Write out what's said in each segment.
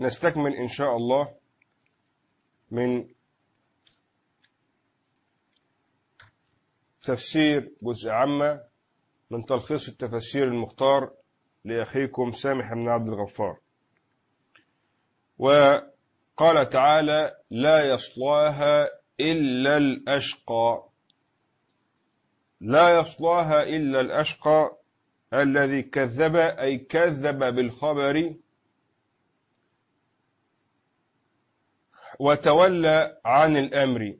نستكمل إن شاء الله من تفسير جزء عامة من تلخيص التفسير المختار لأخيكم سامح بن عبد الغفار. وقال تعالى لا يصلاها إلا الأشقى لا يصلاها إلا الأشقى الذي كذب أي كذب بالخبر وتولى عن الأمر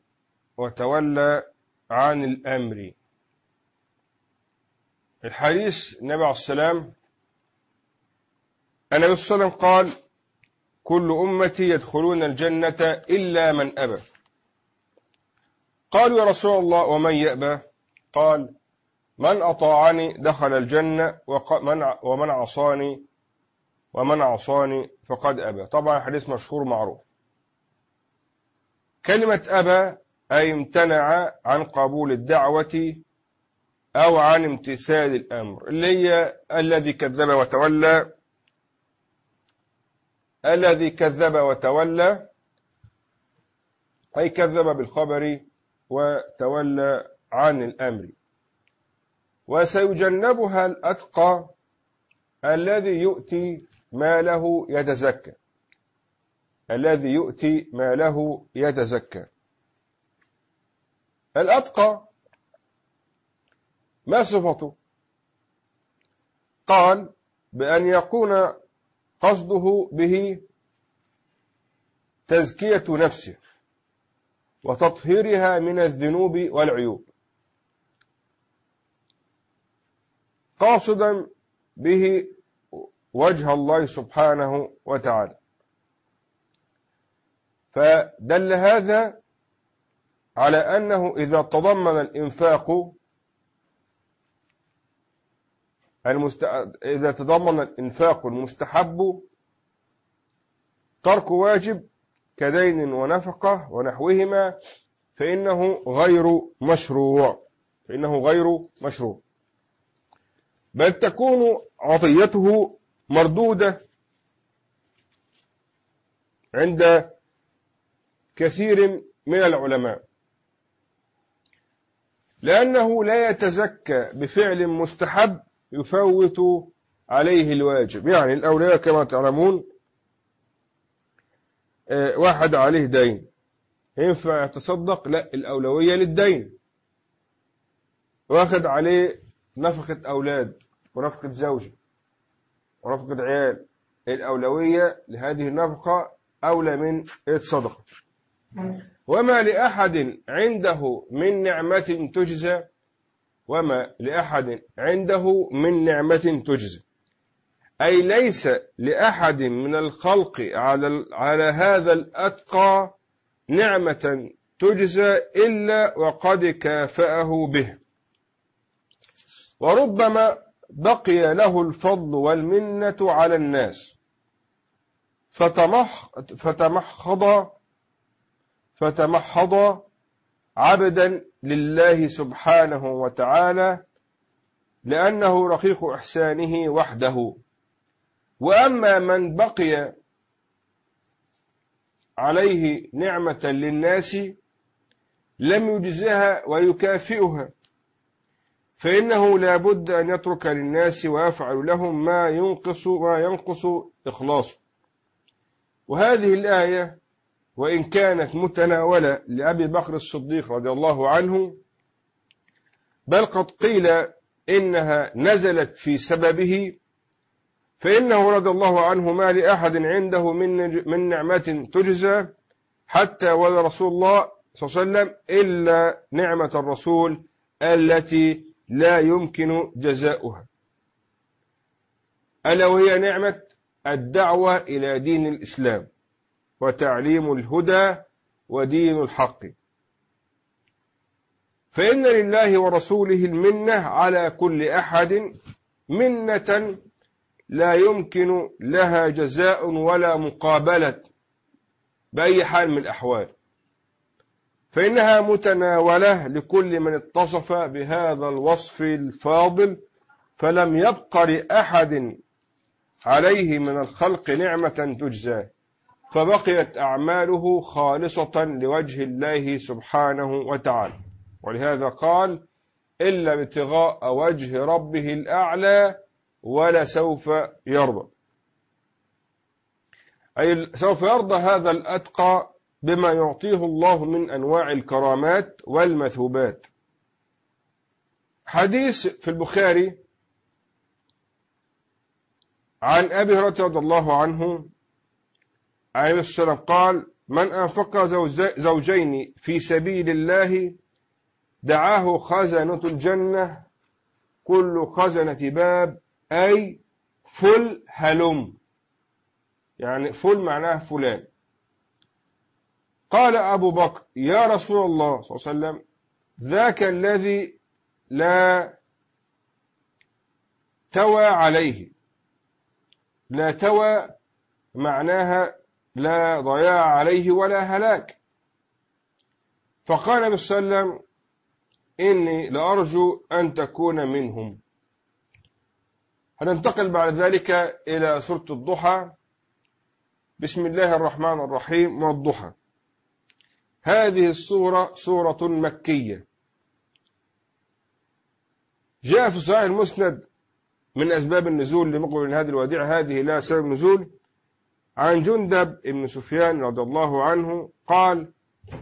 وتولى عن الأمر. الحديث النبي عليه السلام النبي صلى الله عليه وسلم قال كل أمتي يدخلون الجنة إلا من أبى. قالوا يا رسول الله ومن يأبى؟ قال من أطاعني دخل الجنة ومن عصاني ومن عصاني فقد أبى. طبعا حديث مشهور معروف كلمة أبى أي امتنع عن قبول الدعوة أو عن امتثال الأمر اللي هي الذي كذب وتولى الذي كذب وتولى أي كذب بالخبر وتولى عن الأمر. وسيجنبها الأتقى الذي يؤتي ماله يتزكى. الذي يؤتي ماله يتزكى. الأتقى ما صفته؟ قال بأن يكون قصده به تزكية نفسه وتطهيرها من الذنوب والعيوب. قاصدا به وجه الله سبحانه وتعالى. فدل هذا على أنه إذا تضمن الإنفاق المست... إذا تضمن الإنفاق المستحب ترك واجب كدين ونفقة ونحوهما فإنه غير مشروع فإنه غير مشروع. بل تكون عطيته مردودة عند كثير من العلماء. لأنه لا يتزكى بفعل مستحب يفوت عليه الواجب. يعني الأولياء كما تعلمون واحد عليه دين. ينفع يتصدق؟ لا الأولوية للدين. واخد عليه نفقة أولاد ونفقة زوجة ونفقة عيال. الأولوية لهذه النفقة أولى من الصدقة وما لأحد عنده من نعمة تجزى. وما لأحد عنده من نعمة تجزى. أي ليس لأحد من الخلق على على هذا الأتقى نعمة تجزى إلا وقد كافأه به. وربما بقي له الفضل والمنة على الناس. فتمح فتمحض فتمحض عبدا لله سبحانه وتعالى لأنه رقيق إحسانه وحده. وأما من بقي عليه نعمة للناس لم يجزها ويكافئها فإنه لا بد أن يترك للناس ويفعل لهم ما ينقص ما ينقص إخلاصه. وهذه الآية وإن كانت متناولة لأبي بكر الصديق رضي الله عنه بل قد قيل إنها نزلت في سببه فإنه رضي الله عنه ما لأحد عنده من من نعمة تجزى حتى ولا رسول الله صلى الله عليه وسلم إلا نعمة الرسول التي لا يمكن جزاؤها. ألا وهي نعمة الدعوة إلى دين الإسلام. وتعليم الهدى ودين الحق. فإن لله ورسوله المنة على كل أحد منة لا يمكن لها جزاء ولا مقابلة بأي حال من الأحوال. فإنها متناولة لكل من اتصف بهذا الوصف الفاضل فلم يبق لأحد عليه من الخلق نعمة تجزى فبقيت أعماله خالصة لوجه الله سبحانه وتعالى. ولهذا قال إلا ابتغاء وجه ربه الأعلى ولسوف يرضى. أي سوف يرضى هذا الأتقى بما يعطيه الله من أنواع الكرامات والمثوبات. حديث في البخاري عن أبي هريرة رضي الله عنه عليه السلام قال من أنفق زوجين في سبيل الله دعاه خزنة الجنة كل خزنة باب أي فل هلم. يعني فل معناه فلان. قال أبو بكر يا رسول الله صلى الله عليه وسلم ذاك الذي لا توى عليه. لا توى معناها لا ضياع عليه ولا هلاك. فقال النبي صلى الله عليه وسلم إني لأرجو أن تكون منهم. هننتقل بعد ذلك إلى سورة الضحى. بسم الله الرحمن الرحيم والضحى. هذه السورة سورة مكية. جاء في صحيح المسند من أسباب النزول لمقبل هذه الوديعة هذه لا سبب نزول. عن جندب بن سفيان رضي الله عنه قال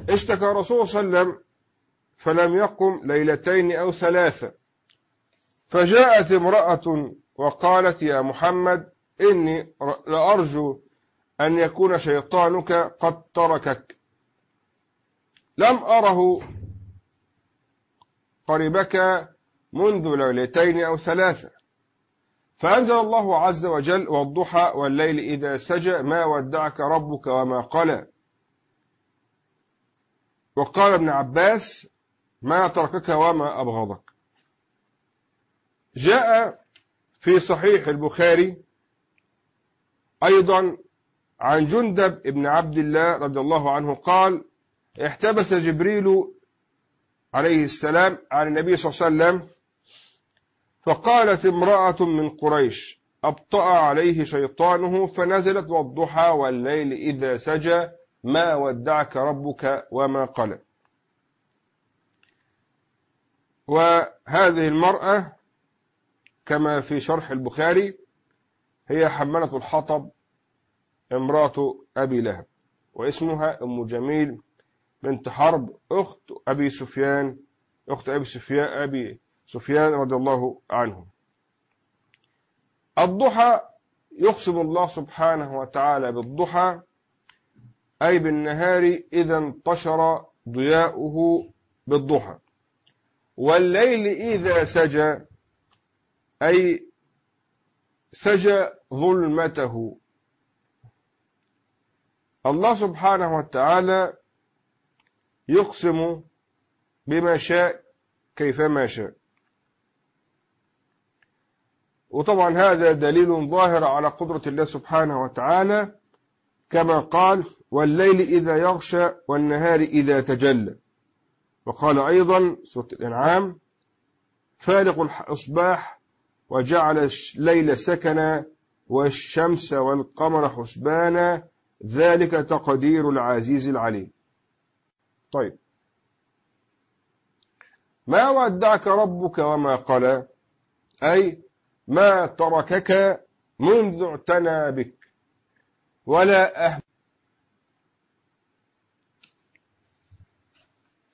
اشتكى رسول صلى الله عليه وسلم فلم يقم ليلتين أو ثلاثة. فجاءت امرأة وقالت يا محمد إني لأرجو أن يكون شيطانك قد تركك. لم أره قربك منذ ليلتين أو ثلاثة. فأنزل الله عز وجل والضحى والليل إذا سجى ما ودعك ربك وما قلى. وقال ابن عباس ما تركك وما أبغضك. جاء في صحيح البخاري أيضا عن جندب ابن عبد الله رضي الله عنه قال احتبس جبريل عليه السلام عن النبي صلى الله عليه وسلم فقالت امرأة من قريش أبطأ عليه شيطانه فنزلت والضحى والليل إذا سجى ما ودعك ربك وما قلى وهذه المرأة كما في شرح البخاري هي حملة الحطب امرأة أبي لهب واسمها أم جميل بنت حرب أخت أبي سفيان أخت أبي سفيان أبي سفيان رضي الله عنه. الضحى يقسم الله سبحانه وتعالى بالضحى أي بالنهار إذا انتشر ضياؤه بالضحى. والليل إذا سجى أي سجى ظلمته. الله سبحانه وتعالى يقسم بما شاء كيفما شاء. وطبعا هذا دليل ظاهر على قدرة الله سبحانه وتعالى كما قال والليل إذا يغشى والنهار إذا تجلى وقال أيضا سورة الإنعام فالق الإصباح وجعل الليل سكنا والشمس والقمر حسبانا ذلك تقدير العزيز العليم طيب. ما ودعك ربك وما قلى؟ أي ما تركك منذ اعتنى بك. ولا أهم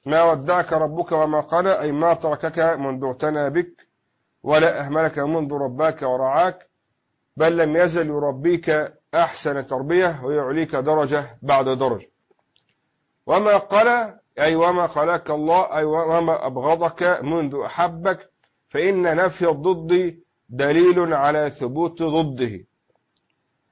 ما ودعك ربك وما قلى أي ما تركك منذ اعتنى بك ولا أهملك منذ رباك ورعاك بل لم يزل يربيك أحسن تربية ويعليك درجة بعد درجة. وما قال أي وما قلاك الله أي وما أبغضك منذ أحبك فإن نفي الضد دليل على ثبوت ضده.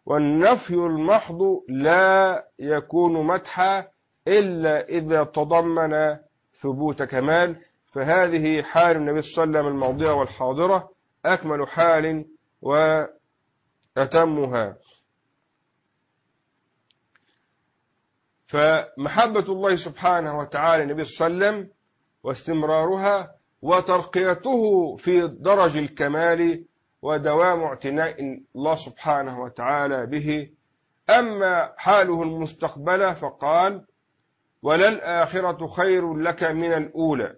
والنفي المحض لا يكون مدحا إلا إذا تضمن ثبوت كمال. فهذه حال النبي صلى الله عليه وسلم الماضية والحاضرة أكمل حال وأتمها. فمحبة الله سبحانه وتعالى النبي صلى الله عليه وسلم واستمرارها وترقيته في درج الكمال ودوام اعتناء الله سبحانه وتعالى به. أما حاله المستقبلة فقال وللآخرة خير لك من الأولى.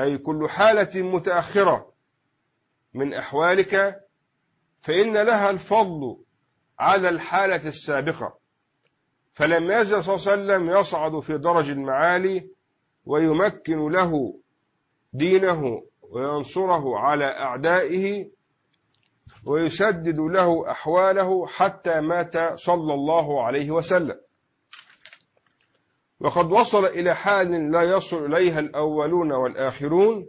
أي كل حالة متأخرة من أحوالك فإن لها الفضل على الحالة السابقة. فلم يزل صلى الله عليه وسلم يصعد في درج المعالي ويمكن له دينه وينصره على أعدائه ويسدد له أحواله حتى مات صلى الله عليه وسلم. وقد وصل إلى حال لا يصل إليها الأولون والآخرون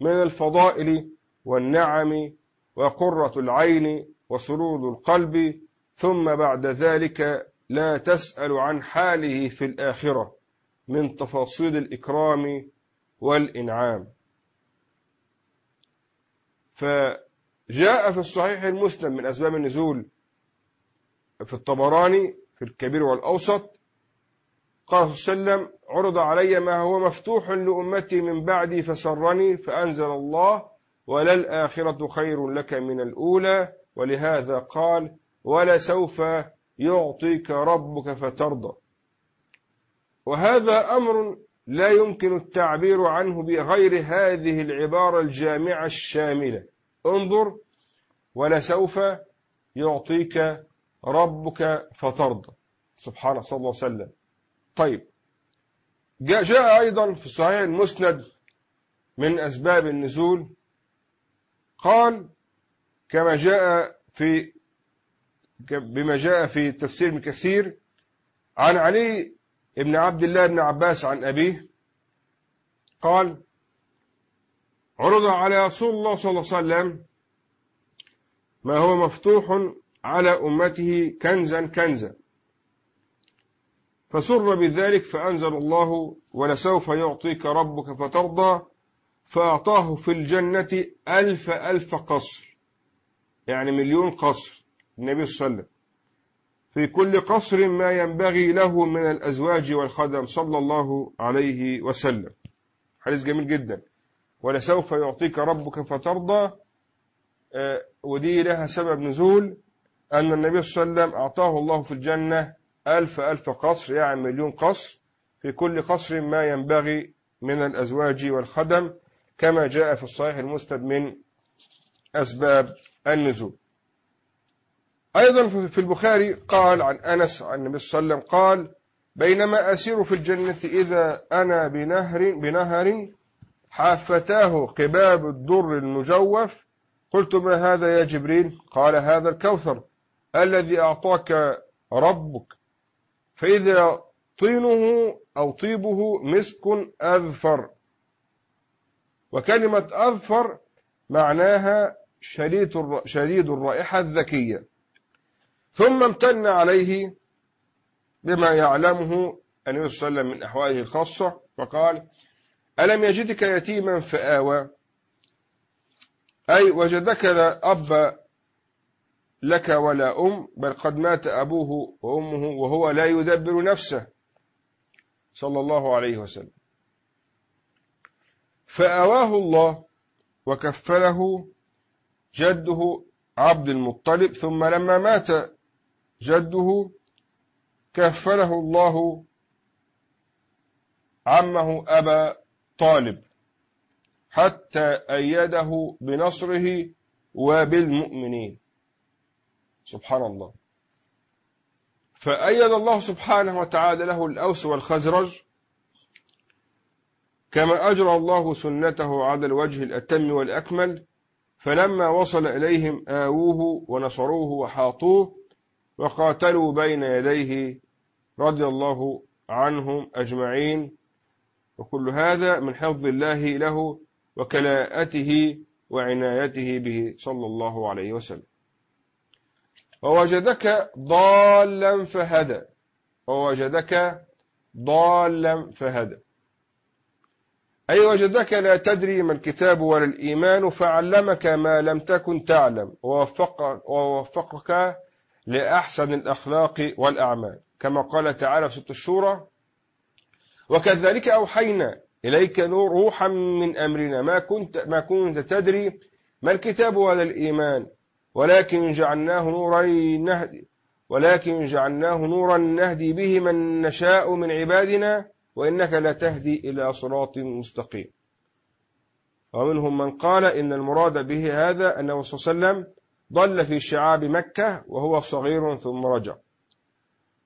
من الفضائل والنعم وقرة العين وسرور القلب ثم بعد ذلك لا تسأل عن حاله في الآخرة من تفاصيل الإكرام والإنعام. فجاء في الصحيح المسلم من أسباب النزول في الطبراني في الكبير والأوسط قال صلى الله عليه وسلم عرض علي ما هو مفتوح لأمتي من بعدي فسرني فأنزل الله وللآخرة خير لك من الأولى. ولهذا قال ولسوف يعطيك ربك فترضى. وهذا أمر لا يمكن التعبير عنه بغير هذه العبارة الجامعة الشاملة. انظر ولسوف يعطيك ربك فترضى. سبحانه صلى الله عليه وسلم. طيب. جاء, أيضا في الصحيح المسند من أسباب النزول. قال كما جاء في بما جاء في تفسير كثير عن علي ابن عبد الله بن عباس عن أبيه قال عرض على رسول الله صلى الله عليه وسلم ما هو مفتوح على أمته كنزا كنزا. فسر بذلك فأنزل الله ولسوف يعطيك ربك فترضى فأعطاه في الجنة ألف ألف قصر يعني مليون قصر النبي صلى الله عليه وسلم. في كل قصر ما ينبغي له من الأزواج والخدم صلى الله عليه وسلم. حديث جميل جدا. ولسوف يعطيك ربك فترضى. آه، ودي لها سبب نزول أن النبي صلى الله عليه وسلم أعطاه الله في الجنة ألف ألف قصر يعني مليون قصر في كل قصر ما ينبغي من الأزواج والخدم كما جاء في الصحيح المسند من أسباب النزول. أيضا في البخاري قال عن أنس عن النبي صلى الله عليه وسلم قال بينما أسير في الجنة إذا أنا بنهر بنهر حافتاه قباب الدر المجوف. قلت ما هذا يا جبريل؟ قال هذا الكوثر الذي أعطاك ربك. فإذا طينه أو طيبه مسك أذفر وكلمة أذفر معناها شديد شديد الرائحة الذكية. ثم امتن عليه بما يعلمه النبي صلى الله عليه وسلم من أحواله الخاصة فقال ألم يجدك يتيما فآوى؟ أي وجدك لا أب لك ولا أم بل قد مات أبوه وأمه وهو لا يدبر نفسه. صلى الله عليه وسلم. فآواه الله وكفله جده عبد المطلب ثم لما مات جده كفله الله عمه أبا طالب حتى أيده بنصره وبالمؤمنين. سبحان الله فأيد الله سبحانه وتعالى له الأوس والخزرج كما أجرى الله سنته على الوجه الأتم والأكمل فلما وصل إليهم آووه ونصروه وحاطوه وقاتلوا بين يديه رضي الله عنهم أجمعين. وكل هذا من حفظ الله له وكلاءته وعنايته به صلى الله عليه وسلم. ووجدك ضالا فهدى. ووجدك ضالا فهدى. أي وجدك لا تدري ما الكتاب ولا الإيمان فعلمك ما لم تكن تعلم. ووفقك, ووفقك لأحسن الأخلاق والأعمال. كما قال تعالى في ست الشورى وكذلك أوحينا إليك نور روحا من أمرنا. ما كنت, ما كنت تدري ما الكتاب ولا الإيمان. ولكن جعلناه نورا نهدي ولكن جعلناه نورا نهدي به من نشاء من عبادنا وإنك لا تهدي إلى صراط مستقيم. ومنهم من قال إن المراد به هذا أنه صلى الله عليه وسلم ضل في شعاب مكة وهو صغير ثم رجع.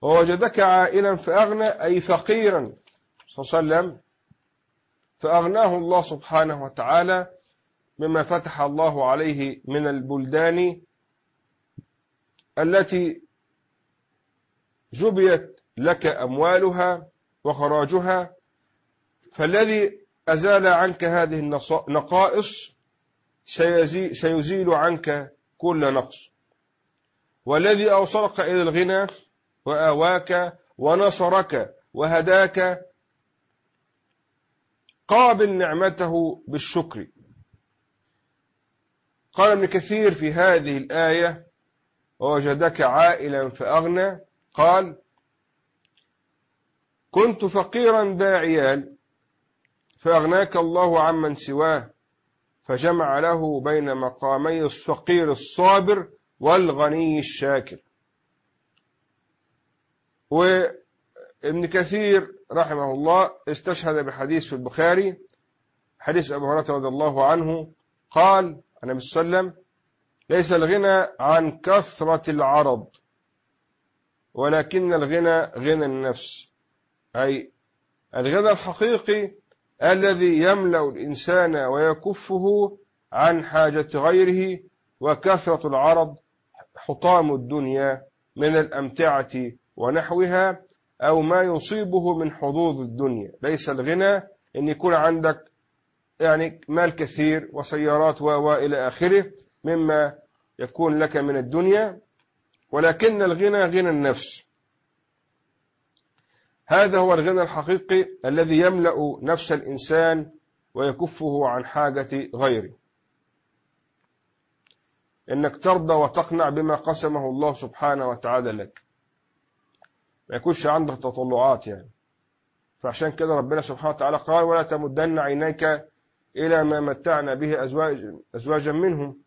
ووجدك عائلا فأغنى أي فقيرا. صلى الله عليه وسلم. فأغناه الله سبحانه وتعالى مما فتح الله عليه من البلدان التي جبيت لك أموالها وخراجها. فالذي أزال عنك هذه النقائص سيزيل عنك كل نقص. والذي أوصلك إلى الغنى وآواك ونصرك وهداك قابل نعمته بالشكر. قال ابن كثير في هذه الآية ووجدك عائلا فأغنى قال كنت فقيرا ذا عيال فأغناك الله عمن سواه فجمع له بين مقامي الفقير الصابر والغني الشاكر. وابن كثير رحمه الله استشهد بحديث في البخاري حديث أبو هريرة رضي الله عنه قال النبي صلى الله عليه وسلم ليس الغنى عن كثرة العرض ولكن الغنى غنى النفس. أي الغنى الحقيقي الذي يملأ الإنسان ويكفه عن حاجة غيره وكثرة العرض حطام الدنيا من الأمتعة ونحوها أو ما يصيبه من حظوظ الدنيا. ليس الغنى أن يكون عندك يعني مال كثير وسيارات وإلى آخره مما يكون لك من الدنيا. ولكن الغنى غنى النفس. هذا هو الغنى الحقيقي الذي يملأ نفس الإنسان ويكفه عن حاجة غيره. إنك ترضى وتقنع بما قسمه الله سبحانه وتعالى لك. ما يكونش عندك تطلعات يعني. فعشان كده ربنا سبحانه وتعالى قال ولا تمدن عينيك إلى ما متعنا به أزواج أزواجا منهم.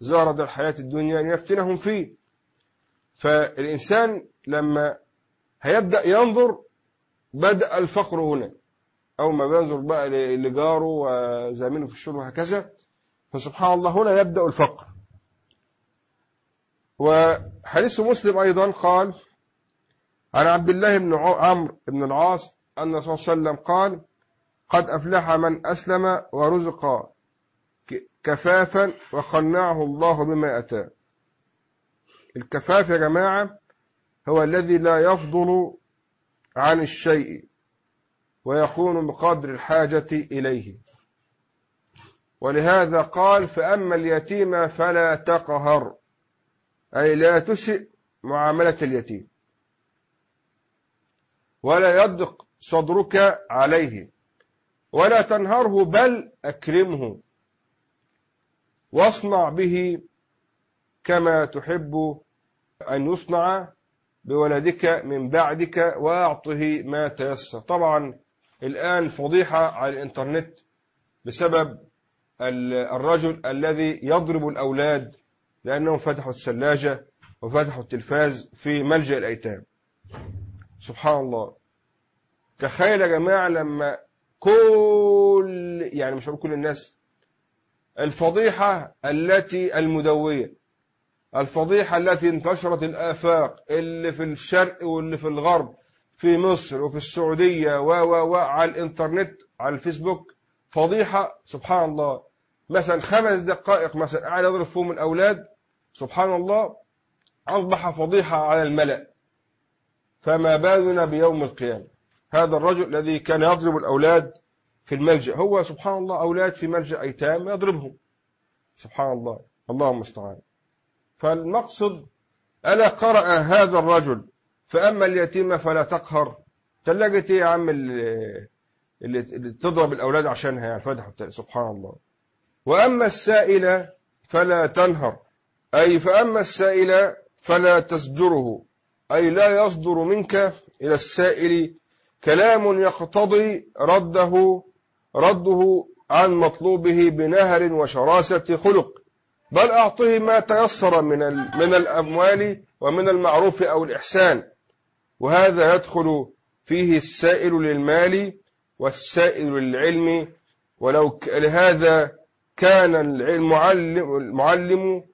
زارد الحياة الدنيا ليفتنهم فيه. فالإنسان لما هيبدأ ينظر بدأ الفقر هنا. أو ما بينظر بقى لجاره وزميله في الشغل وهكذا فسبحان الله هنا يبدأ الفقر. وحديث مسلم أيضا قال عن عبد الله بن عمرو بن العاص أن صلى الله عليه وسلم قال قد أفلح من أسلم ورزق كفافا وقنعه الله بما أتاه. الكفاف يا جماعة هو الذي لا يفضل عن الشيء ويكون بقدر الحاجة إليه. ولهذا قال فأما اليتيم فلا تقهر أي لا تسئ معاملة اليتيم. ولا يضق صدرك عليه ولا تنهره بل أكرمه. واصنع به كما تحب أن يصنع بولدك من بعدك وأعطه ما تيسر. طبعا الآن فضيحة على الإنترنت بسبب الرجل الذي يضرب الأولاد لأنهم فتحوا الثلاجة وفتحوا التلفاز في ملجأ الأيتام. سبحان الله. تخيل يا جماعة لما كل يعني مش هقول كل الناس الفضيحة التي المدوية الفضيحة التي انتشرت الآفاق اللي في الشرق واللي في الغرب في مصر وفي السعودية و و و على الإنترنت على الفيسبوك فضيحة سبحان الله. مثلا خمس دقائق مثلا قاعد يضرب فيهم الأولاد سبحان الله أصبح فضيحة على الملأ. فما بالنا بيوم القيامة؟ هذا الرجل الذي كان يضرب الأولاد في الملجأ هو سبحان الله أولاد في ملجأ أيتام يضربهم. سبحان الله. اللهم استعان. فالمقصد ألا قرأ هذا الرجل فأما اليتيمة فلا تقهر. تلاقت إيه يا عم اللي, اللي تضرب الأولاد عشانها يعني فتح سبحان الله. وأما السائل فلا تنهر أي فأما السائل فلا تزجره أي لا يصدر منك إلى السائل كلام يقتضي رده رده عن مطلوبه بنهر وشراسة خلق. بل أعطه ما تيسر من من الأموال ومن المعروف أو الإحسان. وهذا يدخل فيه السائل للمال والسائل للعلم. ولو لهذا كان المعلم, المعلم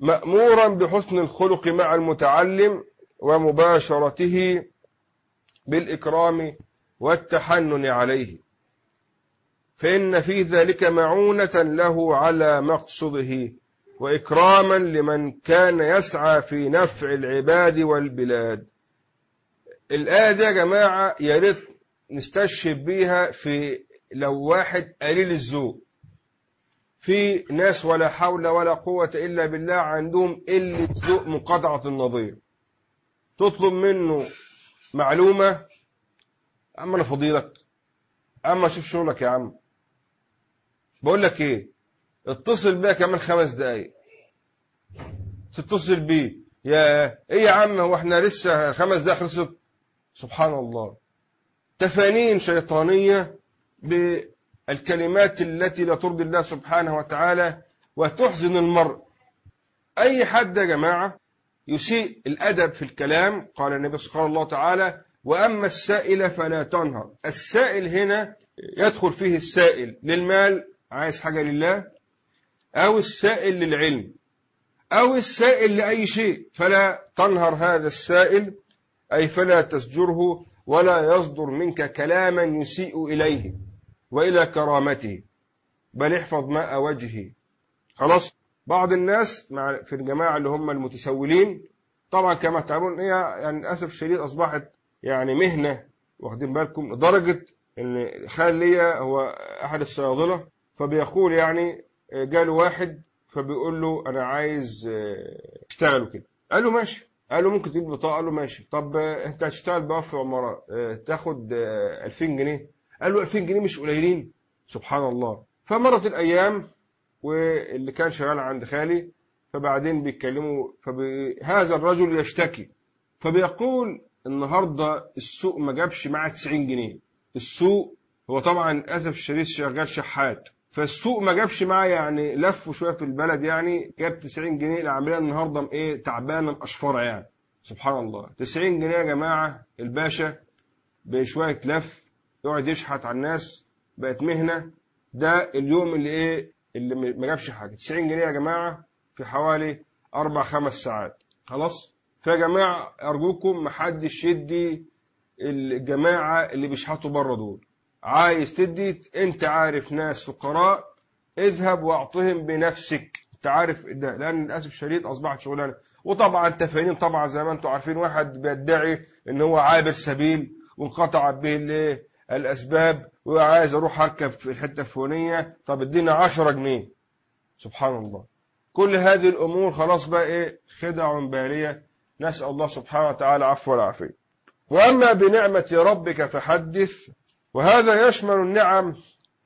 مأمورا بحسن الخلق مع المتعلم ومباشرته بالإكرام والتحنن عليه. فإن في ذلك معونة له على مقصده. وإكراما لمن كان يسعى في نفع العباد والبلاد. الآية دي يا جماعة يا ريت نستشهد بيها في لو واحد قليل الذوق. في ناس ولا حول ولا قوة إلا بالله عندهم قلة ذوق منقطعة النظير. تطلب منه معلومة؟ أما أنا فضيلك أما شوف شغلك يا عم. بقول لك إيه؟ اتصل بيا كمان خمس دقايق. تتصل بيه. يا إيه يا عم هو إحنا لسه خمس دقايق خلصت؟ سبحان الله. تفانين شيطانية بالكلمات التي لا ترضي الله سبحانه وتعالى وتحزن المرء. أي حد يا جماعة يسيء الأدب في الكلام قال النبي صلى الله تعالى وأما السائل فلا تنهر. السائل هنا يدخل فيه السائل للمال عايز حاجة لله؟ أو السائل للعلم أو السائل لأي شيء فلا تنهر هذا السائل أي فلا تسجره ولا يصدر منك كلاما يسيء إليه وإلى كرامته. بل احفظ ماء وجهه. خلاص؟ بعض الناس مع في الجماعة اللي هم المتسولين طبعا كما تعلمون هي يعني للأسف الشديد أصبحت يعني مهنة واخدين بالكم لدرجة إن خال ليا هو أحد الصيادلة فبيقول يعني جاله واحد فبيقول له أنا عايز اشتغل كده قال له ماشي. قال له ممكن تجيب بطاقة؟ قال له ماشي. طب أنت هتشتغل بقى في عمارات تاخد 2000 جنيه. قال له 2000 جنيه مش قليلين. سبحان الله. فمرت الأيام واللي كان شغال عند خالي فبعدين بيتكلموا فهذا الرجل يشتكي. فبيقول النهارده السوق ما جابش معاه 90 جنيه. السوق هو طبعا للأسف الشديد شغال شحات. فالسوق ما جابش معاه يعني لفوا شوية في البلد يعني جاب 90 جنيه العملية النهارده إيه تعبانة الاشفره يعني. سبحان الله. 90 جنيه يا جماعة الباشا بشوية لف يقعد يشحت على الناس بقت مهنة. ده اليوم اللي إيه اللي ما جابش حاجة. 90 جنيه يا جماعة في حوالي أربع خمس ساعات. خلاص؟ فيا جماعة أرجوكم محدش يدي الجماعة اللي بيشحتوا بره دول. عايز تدي انت عارف ناس فقراء اذهب واعطهم بنفسك. انت عارف ده لأن للأسف الشديد أصبحت شغلانة. وطبعا تفاهيم طبعا زي ما أنتم عارفين واحد بيدعي إن هو عابر سبيل وانقطع به الايه الأسباب وعايز أروح أركب في الحتة الفلانية. طب ادينا 10 جنيه. سبحان الله. كل هذه الأمور خلاص بقى إيه؟ خدع باليه نسأل الله سبحانه وتعالى عفو والعافية. وأما بنعمة ربك فحدث. وهذا يشمل النعم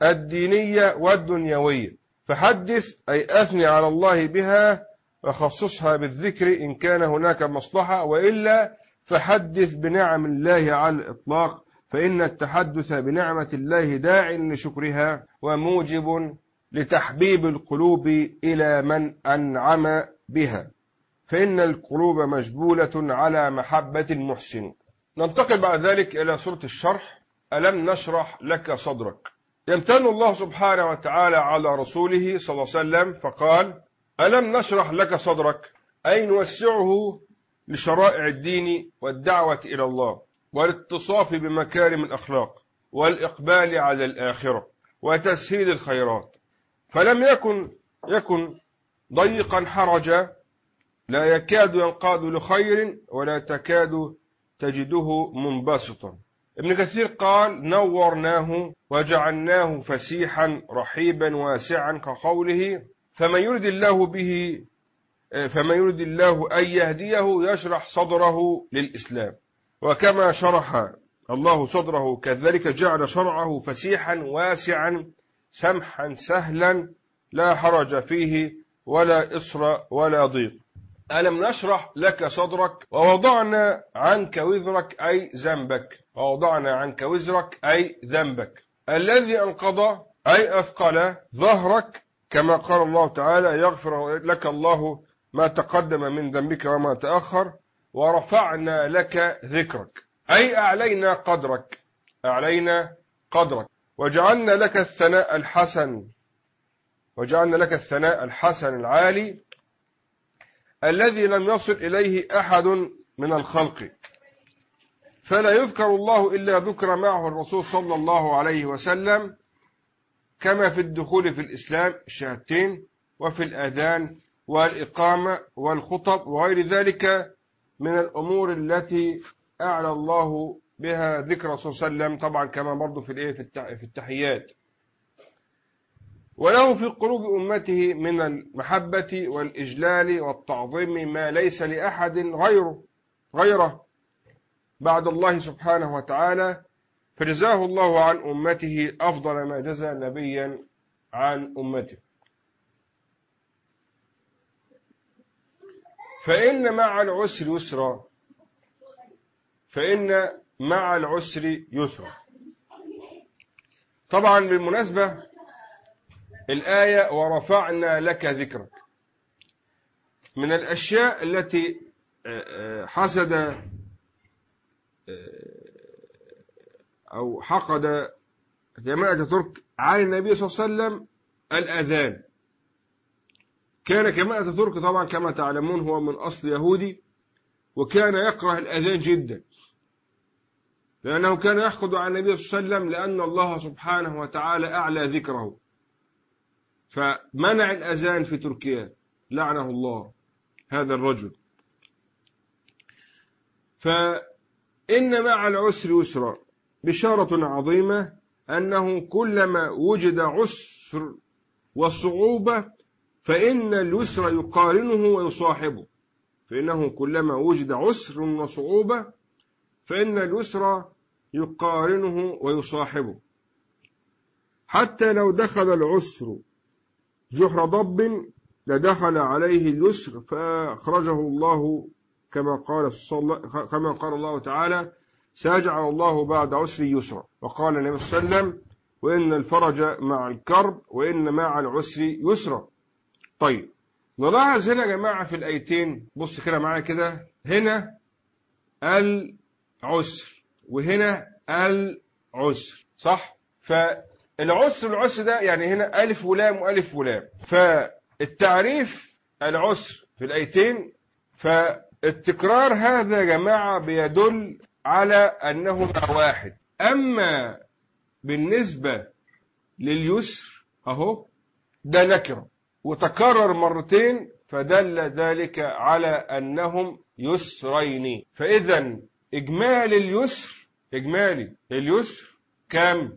الدينية والدنيوية. فحدث أي أثني على الله بها وخصصها بالذكر إن كان هناك مصلحة وإلا فحدث بنعم الله على الإطلاق فإن التحدث بنعمة الله داع لشكرها وموجب لتحبيب القلوب إلى من أنعم بها. فإن القلوب مجبولة على محبة المحسن. ننتقل بعد ذلك إلى سورة الشرح. ألم نشرح لك صدرك؟ يمتن الله سبحانه وتعالى على رسوله صلى الله عليه وسلم فقال ألم نشرح لك صدرك؟ أي نوسعه لشرائع الدين والدعوة إلى الله والاتصاف بمكارم الأخلاق والإقبال على الآخرة وتسهيل الخيرات. فلم يكن يكن ضيقا حرجا لا يكاد ينقاد لخير ولا تكاد تجده منبسطا. ابن كثير قال نورناه وجعلناه فسيحا رحيبا واسعا كقوله فمن يرد الله به فمن يرد الله أن يهديه يشرح صدره للإسلام. وكما شرح الله صدره كذلك جعل شرعه فسيحا واسعا سمحا سهلا لا حرج فيه ولا إصر ولا ضيق. ألم نشرح لك صدرك ووضعنا عنك وزرك أي ذنبك؟ ووضعنا عنك وزرك أي ذنبك. الذي أنقض أي أثقل ظهرك كما قال الله تعالى يغفر لك الله ما تقدم من ذنبك وما تأخر ورفعنا لك ذكرك. أي أعلينا قدرك أعلينا قدرك. وجعلنا لك الثناء الحسن وجعلنا لك الثناء الحسن العالي الذي لم يصل إليه أحد من الخلق. فلا يذكر الله إلا ذكر معه الرسول صلى الله عليه وسلم كما في الدخول في الإسلام الشهادتين وفي الأذان والإقامة والخطب وغير ذلك من الأمور التي أعلى الله بها ذكر صلى الله عليه وسلم طبعا كما برضو في الإيه في التحيات. وله في قلوب أمته من المحبة والإجلال والتعظيم ما ليس لأحد غيره غيره. بعد الله سبحانه وتعالى فجزاه الله عن أمته أفضل ما جزى نبيا عن أمته. فإن مع العسر يسرا فإن مع العسر يسرا. طبعا بالمناسبة الآية ورفعنا لك ذكرك. من الأشياء التي آه، آه، حسد أو حقد جماعة ترك على النبي صلى الله عليه وسلم الأذان. كان كماء ترك طبعا كما تعلمون هو من أصل يهودي وكان يكره الأذان جدا. لأنه كان يحقد على النبي صلى الله عليه وسلم لأن الله سبحانه وتعالى أعلى ذكره. فمنع الأذان في تركيا. لعنه الله هذا الرجل. فإن مع العسر يسرا. بشارة عظيمة أنه كلما وجد عسر وصعوبة فإن اليسر يقارنه ويصاحبه. فإنه كلما وجد عسر وصعوبة فإن اليسر يقارنه ويصاحبه. حتى لو دخل العسر جحر ضب لدخل عليه اليسر فأخرجه الله كما قال كما قال الله تعالى سيجعل الله بعد عسر يسرا. وقال النبي صلى الله عليه وسلم وإن الفرج مع الكرب وإن مع العسر يسرا. طيب نلاحظ هنا يا جماعة في الآيتين بص كده معايا كده هنا العسر وهنا العسر صح؟ فالعسر العسر ده يعني هنا ألف ولام وألف ولام. فالتعريف العسر في الآيتين فالتكرار هذا يا جماعة بيدل على أنهما واحد. أما بالنسبة لليسر أهو ده نكرة. وتكرر مرتين فدل ذلك على أنهم يسرين. فإذا إجمالي اليسر إجمالي اليسر كم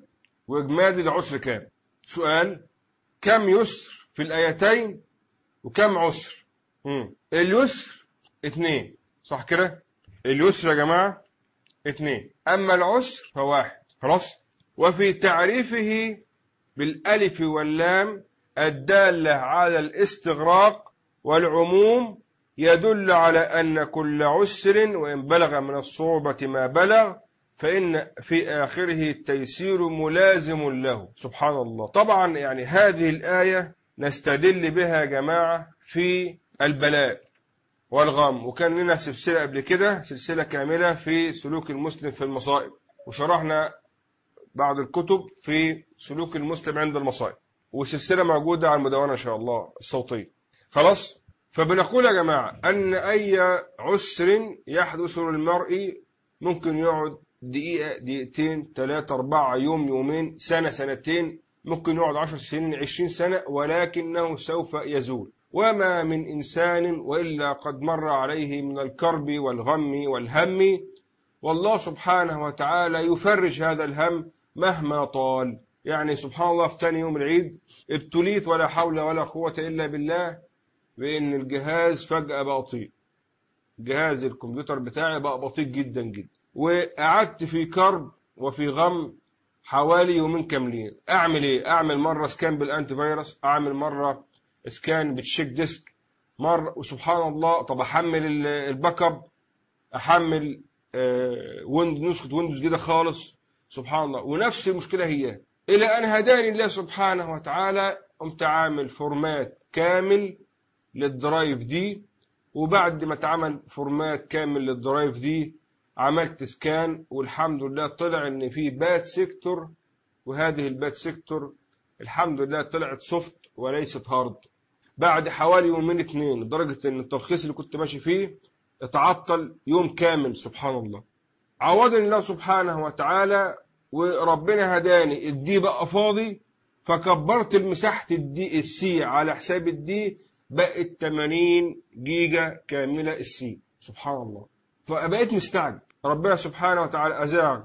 وإجمالي العسر كم سؤال كم يسر في الآيتين وكم عسر. اليسر اثنين. صح كده؟ اليسر يا جماعة اثنين. أما العسر فواحد. خلاص؟ وفي تعريفه بالألف واللام الدالة على الاستغراق والعموم يدل على أن كل عسر وإن بلغ من الصعوبة ما بلغ فإن في آخره التيسير ملازم له. سبحان الله. طبعا يعني هذه الآية نستدل بها جماعة في البلاء. والغم. وكان لنا سلسلة قبل كده سلسلة كاملة في سلوك المسلم في المصائب. وشرحنا بعض الكتب في سلوك المسلم عند المصائب. وسلسلة موجودة على المدونة إن شاء الله الصوتية. خلاص؟ فبنقول يا جماعة أن أي عسر يحدث للمرء ممكن يقعد دقيقة دقيقتين ثلاثة أربعة يوم يومين سنة سنتين ممكن يقعد عشر سنين عشرين سنة ولكنه سوف يزول. وما من إنسان وإلا قد مر عليه من الكرب والغم والهم والله سبحانه وتعالى يفرج هذا الهم مهما طال. يعني سبحان الله في تاني يوم العيد ابتليت ولا حول ولا قوة إلا بالله بأن الجهاز فجأة بطيء. جهاز الكمبيوتر بتاعي بقى بطيء جدا جدا. وقعدت في كرب وفي غم حوالي يومين كاملين. أعمل إيه؟ أعمل مرة scan بال antivirus أعمل مرة scan بال check disk. مره وسبحان الله طب أحمل ال- ال backup أحمل آه، ويند نسخة Windows جديده خالص. سبحان الله ونفس المشكلة هي. إلى أن هداني الله سبحانه وتعالى قمت عامل format كامل لل drive D. وبعد ما اتعمل format كامل لل drive D عملت scan والحمد لله طلع إن في bad sector. وهذه ال bad sector الحمد لله طلعت soft وليست hard. بعد حوالي يومين اتنين لدرجة إن الترخيص اللي كنت ماشي فيه اتعطل يوم كامل سبحان الله. عوضني الله سبحانه وتعالى وربنا هداني. ال D بقى فاضي فكبرت مساحة ال D ال C على حساب ال D بقت 80 جيجا كاملة ال C سبحان الله. فبقيت مستعجب ربنا سبحانه وتعالى أزال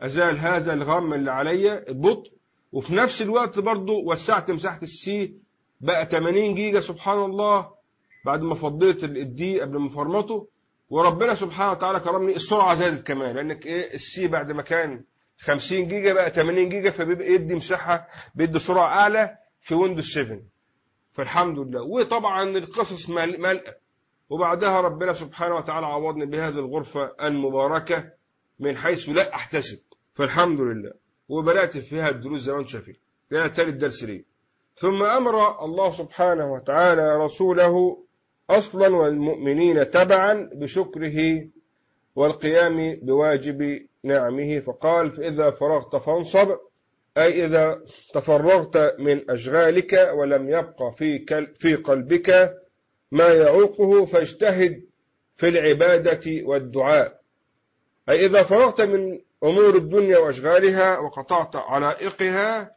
أزال هذا الغم اللي عليا البطء. وفي نفس الوقت برضه وسعت مساحة ال C بقى 80 جيجا سبحان الله. بعد ما فضيت ال D قبل ما فرمته وربنا سبحانه وتعالى كرمني السرعة زادت كمان لأنك إيه ال C بعد ما كان 50 جيجا بقى 80 جيجا فبيبقى يدي مساحة بيدي سرعة أعلى في Windows 7 فالحمد لله. وطبعا القصص مل- ملأة وبعدها ربنا سبحانه وتعالى عوضني بهذه الغرفة المباركة من حيث لا أحتسب. فالحمد لله. وبدأت فيها الدروس زي ما أنتم شايفين. ده ثالث درس لي ثم أمر الله سبحانه وتعالى رسوله أصلا والمؤمنين تبعا بشكره والقيام بواجب نعمه. فقال فإذا فرغت فانصب أي إذا تفرغت من أشغالك ولم يبق في في قلبك ما يعوقه فاجتهد في العبادة والدعاء. أي إذا فرغت من أمور الدنيا وأشغالها وقطعت علائقها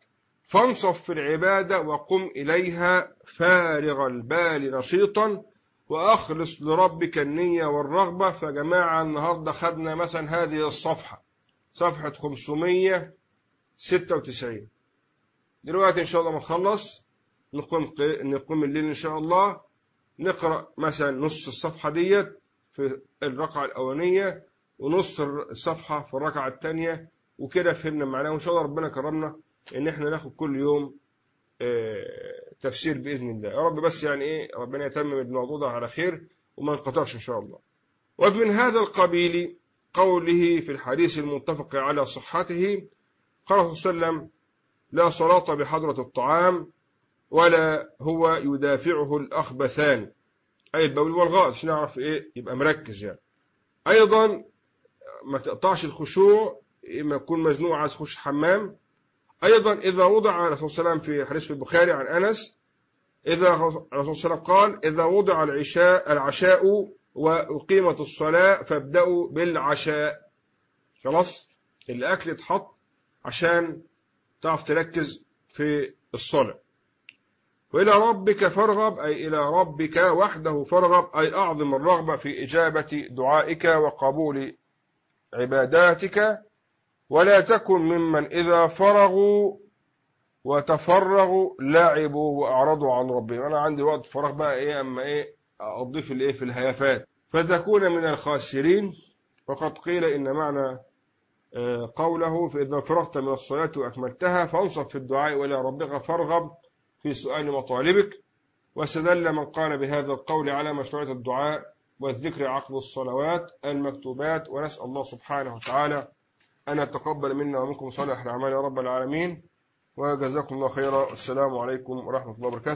فانصف في العبادة وقم إليها فارغ البال نشيطا وأخلص لربك النية والرغبة. فجماعة النهاردة خدنا مثلا هذه الصفحة صفحة 596 دلوقتي إن شاء الله ما نخلص نقوم نقوم الليل إن شاء الله نقرأ مثلا نص الصفحة ديت في الركعة الأولانية ونص الصفحة في الركعة الثانية وكده فهمنا معناه. وإن شاء الله ربنا كرمنا إن إحنا ناخد كل يوم آه، تفسير بإذن الله. يا رب بس يعني إيه ربنا يتمم الموضوع ده على خير وما نقطعش إن شاء الله. ومن هذا القبيل قوله في الحديث المتفق على صحته قال صلى الله عليه وسلم لا صلاة بحضرة الطعام ولا هو يدافعه الأخبثان. أي البول والغائط عشان نعرف إيه يبقى مركز يعني. أيضا ما تقطعش الخشوع إما يكون مزنوق عايز يخش حمام أيضا إذا وضع الرسول صلى الله عليه وسلم في حديث في البخاري عن أنس إذا الرسول صلى الله عليه وسلم قال إذا وضع العشاء العشاء وأقيمت الصلاة فابدأوا بالعشاء. خلاص؟ الأكل اتحط عشان تعرف تركز في الصلاة. وإلى ربك فارغب أي إلى ربك وحده فارغب أي أعظم الرغبة في إجابة دعائك وقبول عباداتك. ولا تكن ممن إذا فرغوا وتفرغوا لعبوا وأعرضوا عن ربهم. أنا عندي وقت فراغ بقى إيه أما إيه أضيف الإيه في الهيافات. فتكون من الخاسرين. وقد قيل إن معنى آه، قوله فإذا فرغت من الصلاة وأكملتها فانصب في الدعاء وإلى ربك فارغب في سؤال مطالبك. واستدل من قال بهذا القول على مشروعية الدعاء والذكر عقب الصلوات المكتوبات. ونسأل الله سبحانه وتعالى أن يتقبل منا ومنكم صالح الأعمال يا رب العالمين. وجزاكم الله خيرا. السلام عليكم ورحمة الله وبركاته.